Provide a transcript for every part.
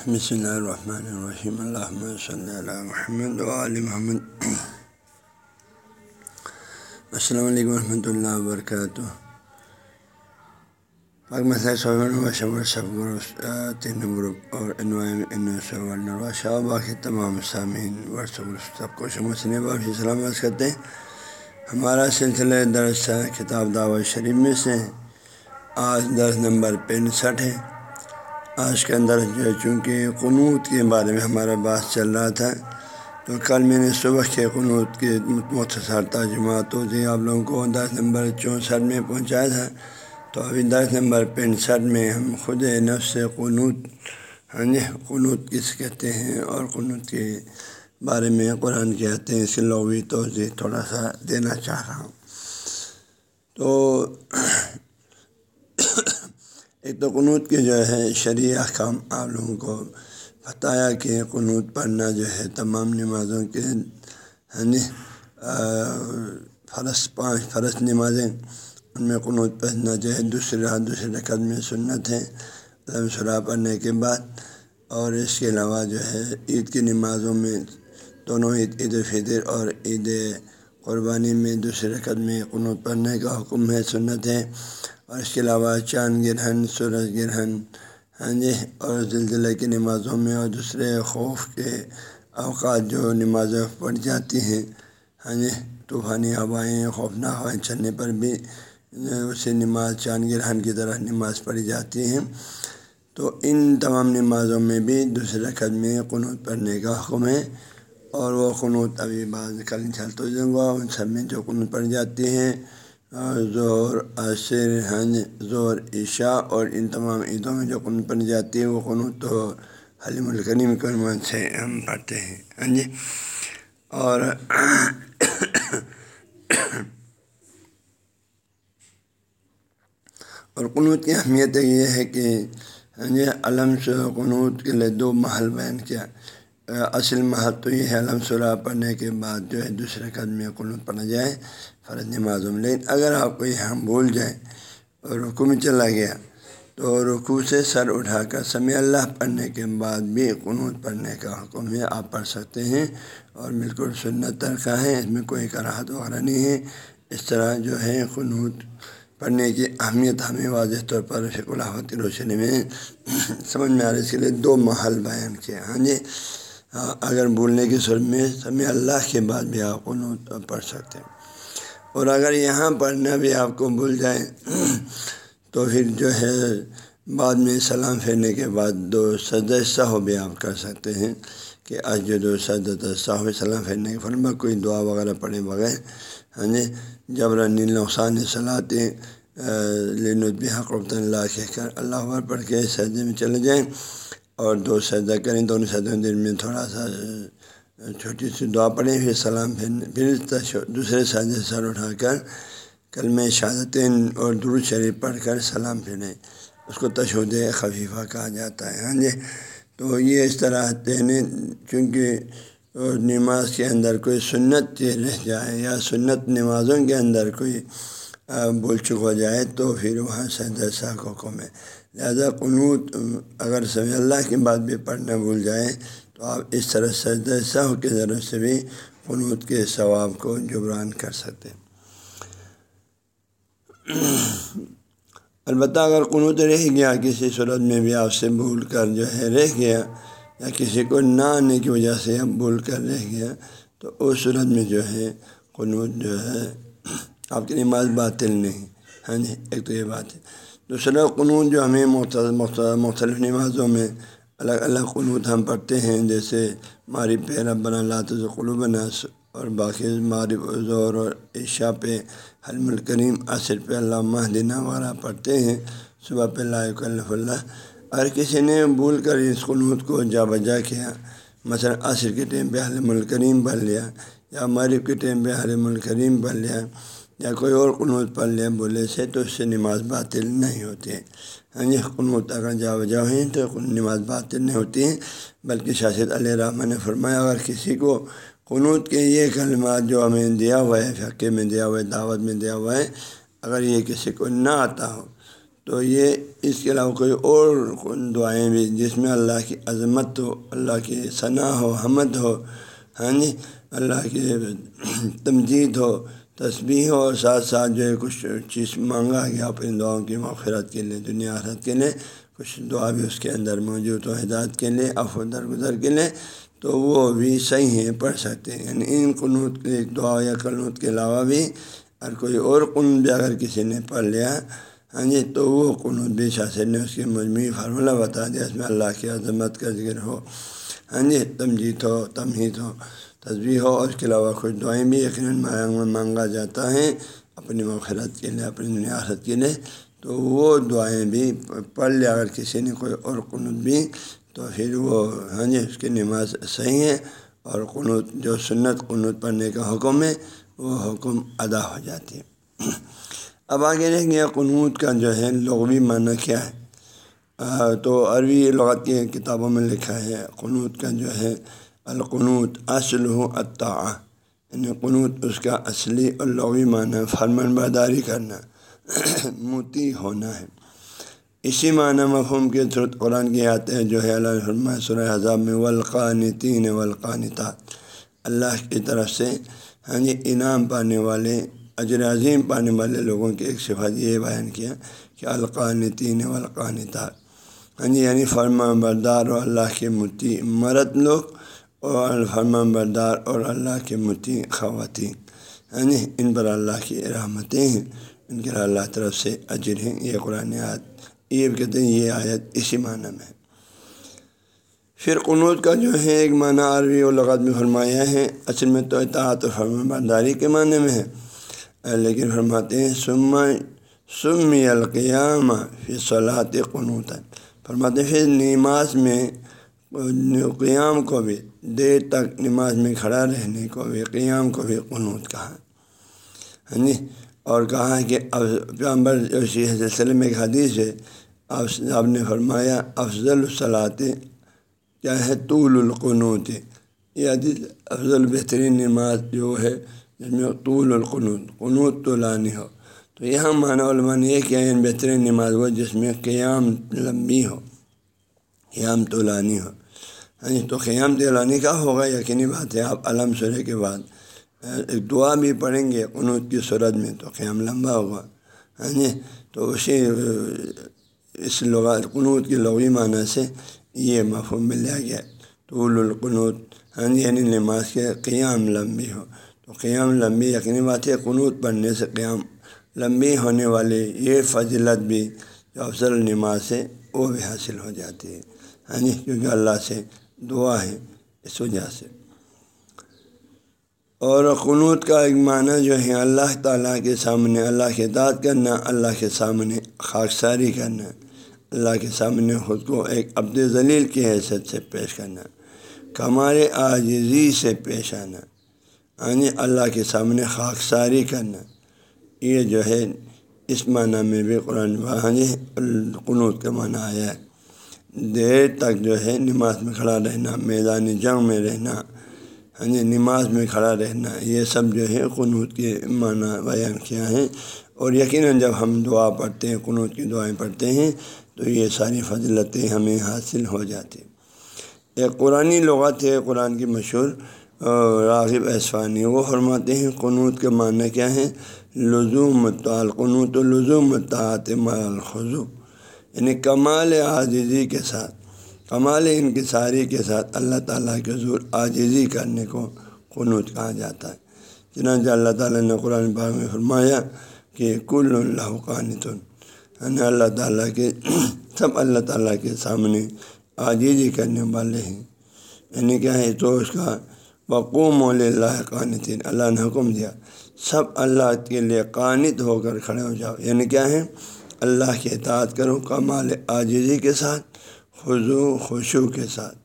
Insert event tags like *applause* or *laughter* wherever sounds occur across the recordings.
بسم اللہ الرحمن الرحیم الحمد صلی اللہ محمد علیہ محمد السلام علیکم ورحمۃ اللہ وبرکاتہ پاک مسئلہ سب گروپ تین گروپ اور شاہ باقی تمام سامعین سب کو باقی سلامت کرتے ہیں ہمارا سلسلہ درس کتاب دعوت شریف میں سے آج درس نمبر پینسٹھ ہے آج کے اندر جو ہے چونکہ قنوط کے بارے میں ہمارا بات چل رہا تھا، تو کل میں نے صبح کے قنوط کے مختصر ترجمات جی آپ لوگوں کو دس نمبر چونسٹھ میں پہنچایا تھا۔ تو ابھی دس نمبر پینسٹھ میں ہم خود نفس قنوط ہاں جی قنوط کس کہتے ہیں اور قنوط کے بارے میں قرآن کہتے ہیں، اس کے لغوی توضیع تھوڑا سا دینا چاہ رہا ہوں۔ تو ایک تو قنوط کے جو ہے شرعی احکام آپ لوگوں کو بتایا کہ قنوط پڑھنا جو ہے تمام نمازوں کے یعنی فرض پانچ فرض نمازیں ان میں قنوط پڑھنا جو ہے دوسرے رات دوسرے رقد میں سنت ہے علم سرا پڑھنے کے بعد اور اس کے علاوہ جو ہے عید کی نمازوں میں دونوں عید عید الفطر اور عید قربانی میں، دوسرے رقد میں قنوط پڑھنے کا حکم ہے، سنت ہے۔ اور اس کے علاوہ چاند گرہن، سورج گرہن ہاں جی اور زلزلہ کی نمازوں میں اور دوسرے خوف کے اوقات جو نمازیں پڑھ جاتی ہیں۔ ہاں جی طوفانی ہوائیں خوفناک ہوائیں چلنے پر بھی اسے نماز، چاند گرہن کی طرح نماز پڑھی جاتی ہیں۔ تو ان تمام نمازوں میں بھی دوسرے رقد میں قنوط پڑھنے کا حکم ہے۔ اور وہ قنوط ابھی بعض کل چلتے گا، ان سب میں جو قنوط پڑھ جاتی ہیں زور عصر ہنج زور عشاء اور ان تمام عیدوں میں جو قن پڑھی جاتی ہے وہ قنوط تو حلیم الکنیم کرمان سے ہم پڑھتے ہیں۔ ہاں جی؟ اور اور قنوط کی اہمیت یہ ہے کہ ہاں جی علم سے قنوط کے لیے دو محل بیان کیا۔ اصل محل تو یہ ہے علم سرا پڑھنے کے بعد جو ہے دوسرے قدم میں پڑھا جائے فرض نمازوں لیکن اگر آپ کو یہاں بھول جائیں اور رکو میں چلا گیا تو رکو سے سر اٹھا کر سمیع اللہ پڑھنے کے بعد بھی قنوط پڑھنے کا حکم ہے، آپ پڑھ سکتے ہیں اور بالکل سنت ترکہ ہے، اس میں کوئی کراہت وغیرہ نہیں ہے۔ اس طرح جو ہے قنوط پڑھنے کی اہمیت ہمیں واضح طور پر فکلاوتی روشنی میں سمجھ میں آ رہی اس کے لیے دو محل بیان کیا ہاں جی اگر بولنے کی سر میں سمیع اللہ کے بعد بھی آپ قنوط پڑھ سکتے ہیں۔ اور اگر یہاں پڑھنا بھی آپ کو بھول جائیں، تو پھر جو ہے، بعد میں سلام پھیرنے کے بعد دو سجد صاحب بھی آپ کر سکتے ہیں کہ آج جو دو سجد صاحب سلام پھیرنے کے فرما کوئی دعا وغیرہ پڑھے بغیر ہاں جی؟ جبر نیل نقصان صلاحیں لینت حق ربط اللہ کہہ کر اللہ عبر پڑھ کے سجدے میں چلے جائیں۔ اور دو سجدہ کریں، دونوں سجدوں دن میں تھوڑا سا چھوٹی سی دعا پڑھیں، پھر سلام، پھر پھر دوسرے سازے سر اٹھا کر کل میں شہادتین اور درود شریف پڑھ کر سلام پھریں اس کو تشود خفیفہ کہا جاتا ہے۔ ہاں جی؟ تو یہ اس طرح تین چونکہ نماز کے اندر کوئی سنت رہ جائے یا سنت نمازوں کے اندر کوئی بول چک ہو جائے تو پھر وہاں سید کو حکم ہے لہٰذا قنوط اگر سمی اللہ کی بات بھی پڑھنا بھول جائے تو آپ اس طرح سجدہ صاحب کے ذریعے سے بھی قنوط کے ثواب کو جبران کر سکتے ہیں۔ البتہ اگر قنوط رہ گیا، کسی صورت میں بھی آپ سے بھول کر جو ہے رہ گیا، یا کسی کو نہ آنے کی وجہ سے بھول کر رہ گیا، تو اس صورت میں جو ہے قنوط جو ہے، آپ کی نماز باطل نہیں۔ ہاں جی ایک تو یہ بات ہے۔ دوسرا قنوط جو ہمیں مختلف نمازوں میں الگ الگ قنوط ہم پڑھتے ہیں، جیسے ماری پہ ربنا لات قلوب نس اور باقی ماری زور اور عشاء پہ حلم الکریم عصر پہ اللہ مہدینہ وغیرہ پڑھتے ہیں۔ صبح پہ اللہ اللہ۔ اگر کسی نے بھول کر اس قنوط کو جا بجا کیا، مثلا عصر کے ٹائم پہ حلم الکریم پڑھ لیا یا مغرب کے ٹائم پہ حلم الکریم پڑھ لیا یا کوئی اور قنوط پڑھ لیا بولے سے تو اس سے نماز باطل نہیں ہوتی ہے ہاں جی قنوط اگر جا وجہ ہیں تو نماز باطل نہیں ہوتی ہیں۔ بلکہ شاشد علیہ رحمٰ نے فرمایا، اگر کسی کو قنوط کے یہ کلمات جو ہمیں دیا ہوا ہے فقے میں دیا ہوا ہے، دعوت میں دیا ہوا ہے، اگر یہ کسی کو نہ آتا ہو، تو یہ اس کے علاوہ کوئی اور دعائیں بھی، جس میں اللہ کی عظمت ہو، اللہ کی ثناء ہو، حمد ہو ہاں جی اللہ کی تمجید ہو تسبیح ہو اور ساتھ ساتھ جو ہے کچھ چیز مانگا گیا اپنی دعاؤں کی مغفرت کے لیے، دنیا آخرت کے لیے کچھ دعا بھی اس کے اندر موجود ہو، ہدایت کے لیے افو درگزر کے لیے، تو وہ بھی صحیح ہیں، پڑھ سکتے ہیں۔ یعنی ان قنوت کے دعا یا قنوت کے علاوہ بھی اگر کوئی اور قنوت بھی اگر کسی نے پڑھ لیا ہاں جی تو وہ قنوت بھی شاثر نے اس کی مجموعی فارمولہ بتا دیا، اس میں اللہ کی عظمت کا ذکر ہو ہاں جی تمجید ہو، تمہید ہو۔ تصویر ہو اور اس کے علاوہ کچھ دعائیں بھی یقیناً مانگا جاتا ہے اپنی مخرت کے لیے، اپنی دنیا آخرت کے لیے۔ تو وہ دعائیں بھی پڑھ لیا اگر کسی نے کوئی اور قنوت بھی، تو پھر وہ ہاں جی اس کی نماز صحیح ہے۔ اور قنوت، جو سنت قنوت پڑھنے کا حکم ہے، وہ حکم ادا ہو جاتی ہے۔ اب آگے رہ گیا قنوت کا جو ہے، لغوی معنی کیا ہے؟ تو عربی لغت کی کتابوں میں لکھا ہے، قنوت کا جو ہے القنوت، اصل ہو عطا یعنی قنوت اس کا اصلی اور لغوی معنی فرمان برداری کرنا، موتی ہونا ہے۔ اسی معنی مفہوم کے صورت قرآن کی آتے ہیں جو ہے اللہ سر حضاب میں ولقانتین ولقانتات اللہ کی طرف سے ہاں جی انعام پانے والے، اجر عظیم پانے والے لوگوں کی ایک صفت یہ بیان کیا کہ القانتین ولقانتات ہاں جی یعنی فرما بردار و اللہ کے متی مرد لوگ اور الفرمان بردار اور اللہ کے متی خواتین ہاں جی ان پر اللہ کی رحمتیں ہیں۔ ان کے اللہ طرف سے اجر ہیں۔ یہ قرآن آیت، یہ بھی کہتے ہیں، یہ آیت اسی معنی میں پھر قنوط کا جو ہے، ایک معنی عربی و لغت میں فرمایا ہے۔ اصل میں تو اطاعت و فرما برداری کے معنی میں ہے۔ لیکن فرماتے ہیں سم سم القیامہ پھر صلاحت قنوط فرماتے ہیں، پھر نماز میں قیام کو بھی دیر تک نماز میں کھڑا رہنے کو بھی قیام کو بھی قنوط کہا۔ ہاں جی اور کہا کہ پیامبر اسی سلسلے میں ایک حدیث ہے، آپ نے فرمایا، افضل الصلاط کیا ہے؟ طول القنوت۔ یہ حدیث افضل بہترین نماز جو ہے، جس میں طول القنوت، قنوت تو لانی ہو۔ تو یہاں معنی علماء نے یہ کیا بہترین نماز ہو جس میں قیام لمبی ہو، قیام تو لانی ہو۔ جی تو قیام تو کا ہوگا، یقینی بات ہے، آپ علم سرے کے بعد ایک دعا بھی پڑھیں گے قنوت کی صورت میں تو قیام لمبا ہوگا۔ ہاں جی تو اسی اس لغا قنوت کی لغوی معنی سے یہ مفہوم مل لیا گیا، طول القنوت۔ ہاں جی یعنی نماز کے قیام لمبی ہو۔ تو قیام لمبی، یقینی بات ہے، قنوت پڑھنے سے قیام لمبی ہونے والے یہ فضلت بھی جو افضل نماز ہے وہ بھی حاصل ہو جاتی ہے۔ ہاں جی کیونکہ اللہ سے دعا ہے، اس وجہ سے۔ اور قنوت کا ایک معنی جو ہے، اللہ تعالیٰ کے سامنے اللہ کے داد کرنا، اللہ کے سامنے خاکساری کرنا، اللہ کے سامنے خود کو ایک عبد ذلیل کی حیثیت سے پیش کرنا، کمال عاجزی سے پیش آنا یعنی اللہ کے سامنے خاکساری کرنا۔ یہ جو ہے، اس معنی میں بھی قرآن جی قنوت کا معنی آیا ہے۔ دیر تک جو ہے نماز میں کھڑا رہنا، میدان جنگ میں رہنا ہاں جی نماز میں کھڑا رہنا، یہ سب جو ہے قنوط کے معنی بیان کیا ہے اور یقیناً جب ہم دعا پڑھتے ہیں قنوط کی دعائیں پڑھتے ہیں، تو یہ ساری فضلتیں ہمیں حاصل ہو جاتی۔ ایک قرآن لغت ہے، قرآن کی مشہور راغب اسفانی، وہ فرماتے ہیں قنوط کے معنی کیا ہے لزوم تعال قنوط و لزوم تعت مال یعنی کمال عاجزی کے ساتھ، کمال انکساری کے ساتھ اللہ تعالیٰ کے حضور عاجزی کرنے کو قنوط کہا جاتا ہے۔ چنانچہ اللہ تعالیٰ نے قرآن پاک میں فرمایا کہ کل اللہ قانتن یعنی اللہ تعالیٰ کے *clears throat* سب اللہ تعالیٰ کے سامنے عاجزی کرنے والے ہیں۔ یعنی کیا ہے؟ تو اس کا وقوم اللہ قانتین اللہ نے حکم دیا، سب اللہ کے لیے قانت ہو کر کھڑے ہو جاؤ۔ یعنی کیا ہے؟ اللہ کے اطاعت کرو کمال عاجزی کے ساتھ خضو خوشو کے ساتھ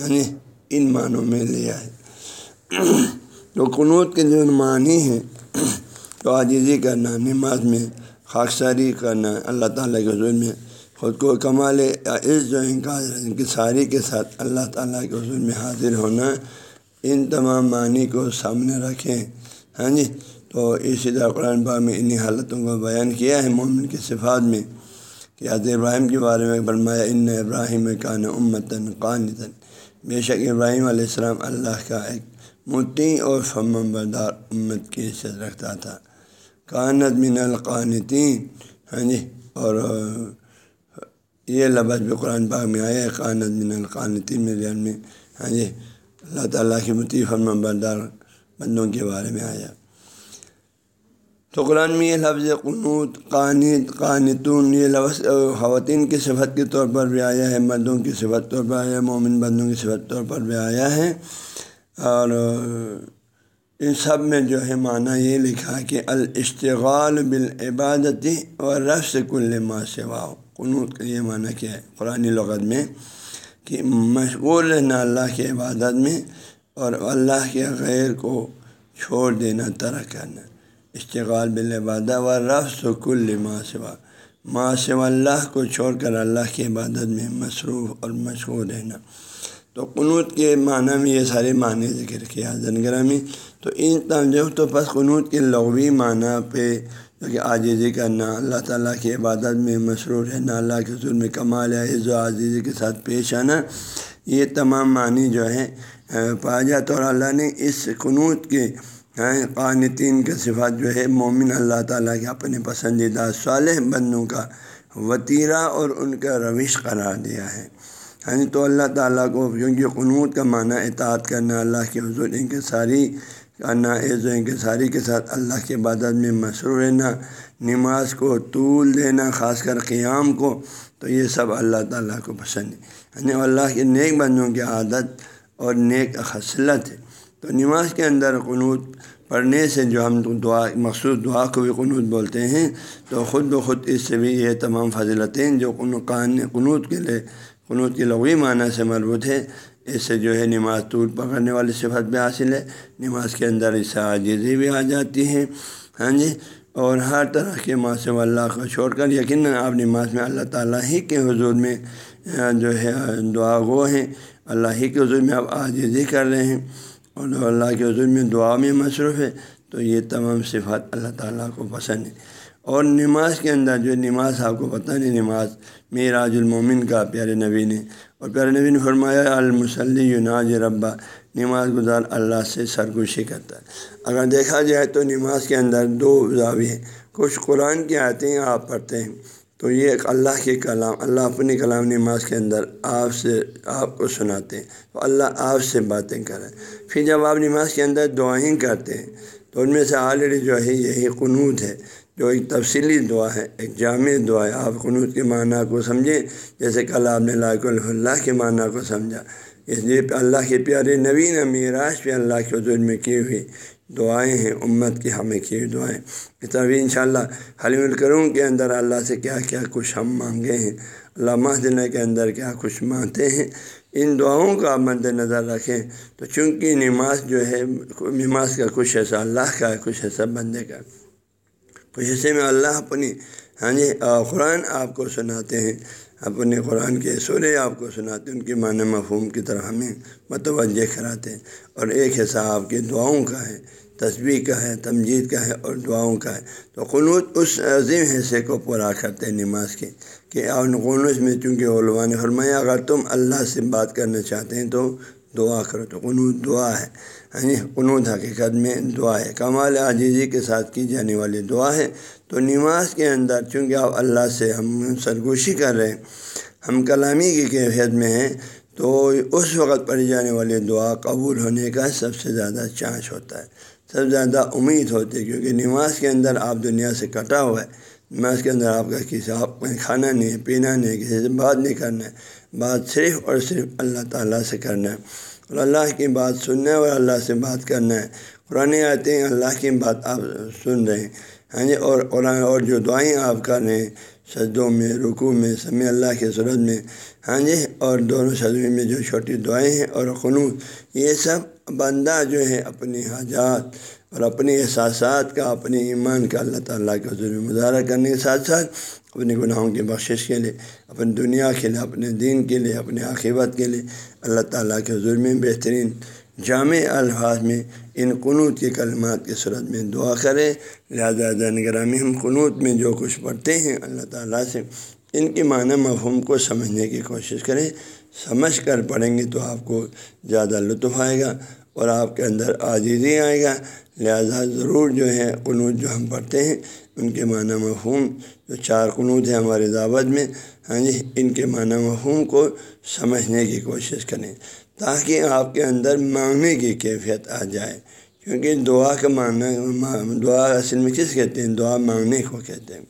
یعنی ان معنوں میں لیا ہے تو قنوط کے جو معنی ہیں تو عاجزی کرنا، نماز میں خاکساری کرنا، اللہ تعالیٰ کے حضور میں خود کو کمال عز جو انکساری کے ساتھ اللہ تعالیٰ کے حضور میں حاضر ہونا، ان تمام معنی کو سامنے رکھیں۔ ہاں جی تو اسی طرح قرآن پاک میں انہیں حالتوں کو بیان کیا ہے مومن کے صفات میں کہ حضرت ابراہیم کے بارے میں فرمایا، ان ابراہیم کان امتن قانتن. بے شک ابراہیم علیہ السلام اللہ کا ایک متی اور فم بردار امت کی حیثیت رکھتا تھا۔ کانت من القانتین۔ ہاں جی اور یہ لفظ بھی قرآن پاک میں آیا قانت من القانتین میرے میں۔ ہاں جی اللہ تعالیٰ کی متی فرم بردار بندوں کے بارے میں آیا۔ تو قرآن میں یہ لفظ قنوت، قانت، قانتون یہ لفظ خواتین کی صفت کے طور پر بھی آیا ہے، مردوں کی صفت طور پر آیا ہے، مومن بندوں کی صفت طور پر بھی آیا ہے۔ اور ان سب میں جو ہے معنی یہ لکھا کہ الاشتغال بالعبادتی اور رفظ کل ما سوا قنوت کا یہ معنی کیا ہے؟ قرآن لغت میں کہ مشغول رہنا اللہ کی عبادت میں اور اللہ کے غیر کو چھوڑ دینا، ترک کرنا۔ اشتغال بالعبادت و رفظ کل ما سوا۔ سوا اللہ کو چھوڑ کر اللہ کی عبادت میں مصروف اور مشغول رہنا۔ تو قنوت کے معنی میں یہ سارے معنی ذکر کیا زنگرہ میں تو ان تنظیم تو بس قنوت کے لغوی معنی پہ جو کہ عاجزی کرنا اللہ تعالیٰ کی عبادت میں مصروف رہنا، اللہ کے ظلم میں کمال، عز و عزیزی کے ساتھ پیش آنا، یہ تمام معنی جو ہے پایا جاتا اور اللہ نے اس قنوت کے قانتین کے صفات جو ہے، مومن اللہ تعالیٰ کے اپنے پسندیدہ صالح بندوں کا وطیرہ اور ان کا روش قرار دیا ہے۔ ہاں تو اللہ تعالیٰ کو کیونکہ قنوط کا معنی اطاعت کرنا، اللہ کے حضور ان کے ساری کرنا عز و ان کے ساری کے ساتھ اللہ کے عبادت میں مصروف رہنا، نماز کو طول دینا، خاص کر قیام کو، تو یہ سب اللہ تعالیٰ کو پسند ہے۔ یعنی اللہ کے نیک بندوں کی عادت اور نیک خصلت ہے۔ تو نماز کے اندر قنوط پڑھنے سے جو ہم دعا، مخصوص دعا کو بھی قنوط بولتے ہیں، تو خود بخود اس سے بھی یہ تمام فضلتیں جو قان قنوط کے لیے قنوط کی لغوی معنی سے مربوط ہے اس سے جو ہے نماز طول پکڑنے والی صفت بھی حاصل ہے، نماز کے اندر اس سے عاجزی بھی آ جاتی ہے۔ ہاں جی؟ اور ہر طرح کے و اللہ کو چھوڑ کر، یقیناً آپ نماز میں اللہ تعالیٰ ہی کے حضور میں جو ہے دعا گو ہیں، اللہ ہی کے حضور میں آپ عاجزی کر رہے ہیں۔ اور اللہ کے حضور میں دعا میں مصروف ہے، تو یہ تمام صفات اللہ تعالیٰ کو پسند ہے اور نماز کے اندر جو نماز، آپ کو پتہ نہیں نماز میراج المومن کا پیارے نبی نے، اور پیارے نبی نے فرمایا المسلی ناج ربا، نماز گزار اللہ سے سرگوشی کرتا ہے۔ اگر دیکھا جائے تو نماز کے اندر دو زاوی ہیں۔ کچھ قرآن کی آیتیں آپ پڑھتے ہیں۔ تو یہ ایک اللہ کے کلام، اللہ اپنے کلام نماز کے اندر آپ سے، آپ کو سناتے ہیں، تو اللہ آپ سے باتیں کریں پھر جب آپ نماز کے اندر دعائیں کرتے ہیں، تو ان میں سے آلریڈی جو ہے، یہی قنوط ہے، جو ایک تفصیلی دعا ہے، ایک جامع دعا ہے۔ آپ قنوط کے معنیٰ کو سمجھیں، جیسے کل آپ نے لاک اللہ کے معنیٰ کو سمجھا۔ اس لیے اللہ کے پیارے نوین میراج پہ اللہ کے حضور میں کی ہوئی دعائیں ہیں، امت کی ہمیں کی ہوئی دعائیں اس طرح بھی ان شاء اللہ حلیم الکروں کے اندر اللہ سے کیا کیا کچھ ہم مانگے ہیں، اللہ مہدنہ کے اندر کیا کچھ مانگتے ہیں، ان دعاؤں کا مد نظر رکھیں۔ تو چونکہ نماز جو ہے، نماز کا کچھ ایسا اللہ کا ہے کچھ ایسا بندے کا۔ تو حصے میں اللہ اپنی ہاں جی قرآن آپ کو سناتے ہیں۔ اپنے قرآن کے سورے آپ کو سناتے ان کے معنی مفہوم کی طرح ہمیں متوجہ کراتے ہیں۔ اور ایک حصہ آپ کے دعاؤں کا ہے تصویر کا ہے، تمجید کا ہے اور دعاؤں کا ہے۔ تو قنوط اس عظیم حصے کو پورا کرتے ہیں نماز کے، کہ اور قنوط میں چونکہ علماء نے فرمایا، اگر تم اللہ سے بات کرنا چاہتے ہیں تو دعا کرو، تو قنوط دعا ہے۔ یعنی قنوط حقیقت میں دعا ہے۔ کمال عزیزی کے ساتھ کی جانے والی دعا ہے۔ تو نماز کے اندر چونکہ آپ اللہ سے ہم سرگوشی کر رہے ہیں، ہم کلامی کی کیفیت میں ہیں، تو اس وقت پڑھی جانے والی دعا قبول ہونے کا سب سے زیادہ چانس ہوتا ہے۔ سب سے زیادہ امید ہوتی ہے، کیونکہ نماز کے اندر آپ دنیا سے کٹا ہوا ہے۔ نماز کے اندر آپ کا کسی آپ کھانا نہیں، پینا نہیں، کسی سے بات نہیں کرنا ہے۔ بات صرف اور صرف اللہ تعالیٰ سے کرنا ہے۔ اور اللہ کی بات سننا ہے اور اللہ سے بات کرنا ہے۔ قرآن آتے ہیں، اللہ کی بات آپ سن رہے ہیں۔ ہاں جی اور قرآن اور جو دعائیں آپ کر رہے ہیں، سجدوں میں، رکوع میں، سمیع اللہ کے صورت میں۔ ہاں جی اور دونوں سجدے میں جو چھوٹی دعائیں ہیں اور خنوط یہ سب بندہ جو ہے اپنی حاجات اور اپنے احساسات کا اپنے ایمان کا اللہ تعالیٰ کے حضور میں مظاہرہ کرنے کے ساتھ ساتھ اپنے گناہوں کی بخشش کے لیے اپنی دنیا کے لیے، اپنے دین کے لیے، اپنے عاقبت کے لیے اللہ تعالیٰ کے حضور میں بہترین جامع الفاظ میں ان قنوط کے کلمات کی صورت میں دعا کرے۔ لہٰذا گرامی ہم قنوط میں جو کچھ پڑھتے ہیں اللہ تعالیٰ سے، ان کی معنی مفہوم کو سمجھنے کی کوشش کریں۔ سمجھ کر پڑھیں گے تو آپ کو زیادہ لطف آئے گا۔ اور آپ کے اندر عاجزی آئے گا۔ لہذا ضرور جو ہے قنوط جو ہم پڑھتے ہیں، ان کے معنی مفہوم، جو چار قنوط ہیں ہمارے دعوت میں ہاں جی ان کے معنی مفہوم کو سمجھنے کی کوشش کریں تاکہ آپ کے اندر مانگنے کی کیفیت آ جائے۔ کیونکہ دعا کا معنی، دعا اصل میں کس کہتے ہیں؟ دعا مانگنے کو کہتے ہیں۔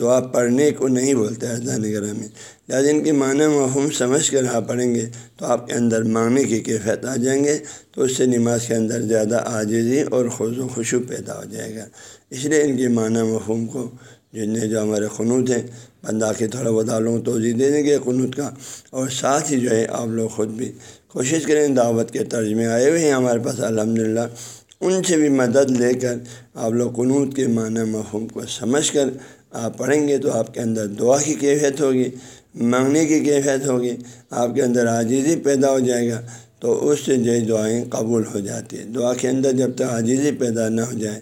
دعا پڑھنے کو نہیں بولتے اجزا نگر میں لہٰذا ان کی معنی مفہوم سمجھ کر آپ پڑھیں گے تو آپ کے اندر مانگنے کی کیفیت آ جائیں گے تو اس سے نماز کے اندر زیادہ عاجزی اور خوش و خوشو پیدا ہو جائے گا۔ اس لیے ان کی معنی مفہوم کو جن نے جو ہمارے خنوط ہیں، بندہ کے تھوڑا بہت لوگوں توجہ دے دیں گے قنوط کا۔ اور ساتھ ہی جو ہے، آپ لوگ خود بھی کوشش کریں دعوت کے طرز میں آئے ہوئے ہیں ہمارے پاس الحمد للہ ان سے بھی مدد لے کر آپ لوگ قنوط کے معنی مفہوم کو سمجھ کر آپ پڑھیں گے تو آپ کے اندر دعا کی کیفیت ہوگی، مانگنے کی کیفیت ہوگی، آپ کے اندر عاجزی پیدا ہو جائے گا، تو اس سے جو دعائیں قبول ہو جاتی ہے دعا کے اندر جب تک عاجزی پیدا نہ ہو جائے،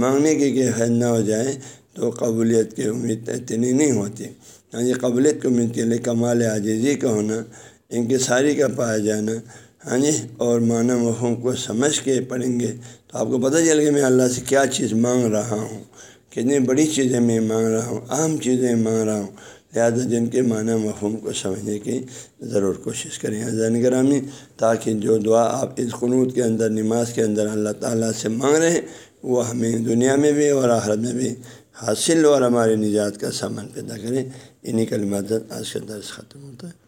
مانگنے کی کیفیت نہ ہو جائے، تو قبولیت کی امید اتنی نہیں ہوتی۔ ہاں جی قبولیت کی امید کے لیے کمال عاجزی کا ہونا ان کی ساری کا پایا جانا ہاں جی اور معنی مفہوم کو سمجھ کے پڑھیں گے، تو آپ کو پتہ چلے گا میں اللہ سے کیا چیز مانگ رہا ہوں۔ کتنی بڑی چیزیں میں مانگ رہا ہوں اہم چیزیں مانگ رہا ہوں، لہٰذا جن کے معنی مفہوم کو سمجھنے کی ضرور کوشش کریں۔ زین گرامی، تاکہ جو دعا آپ اس قنوط کے اندر، نماز کے اندر اللہ تعالیٰ سے مانگ رہے ہیں، وہ ہمیں دنیا میں بھی اور آخرت میں بھی حاصل اور ہماری نجات کا سامان پیدا کریں۔ انہیں کلمات آج کا درس ختم ہوتا ہے۔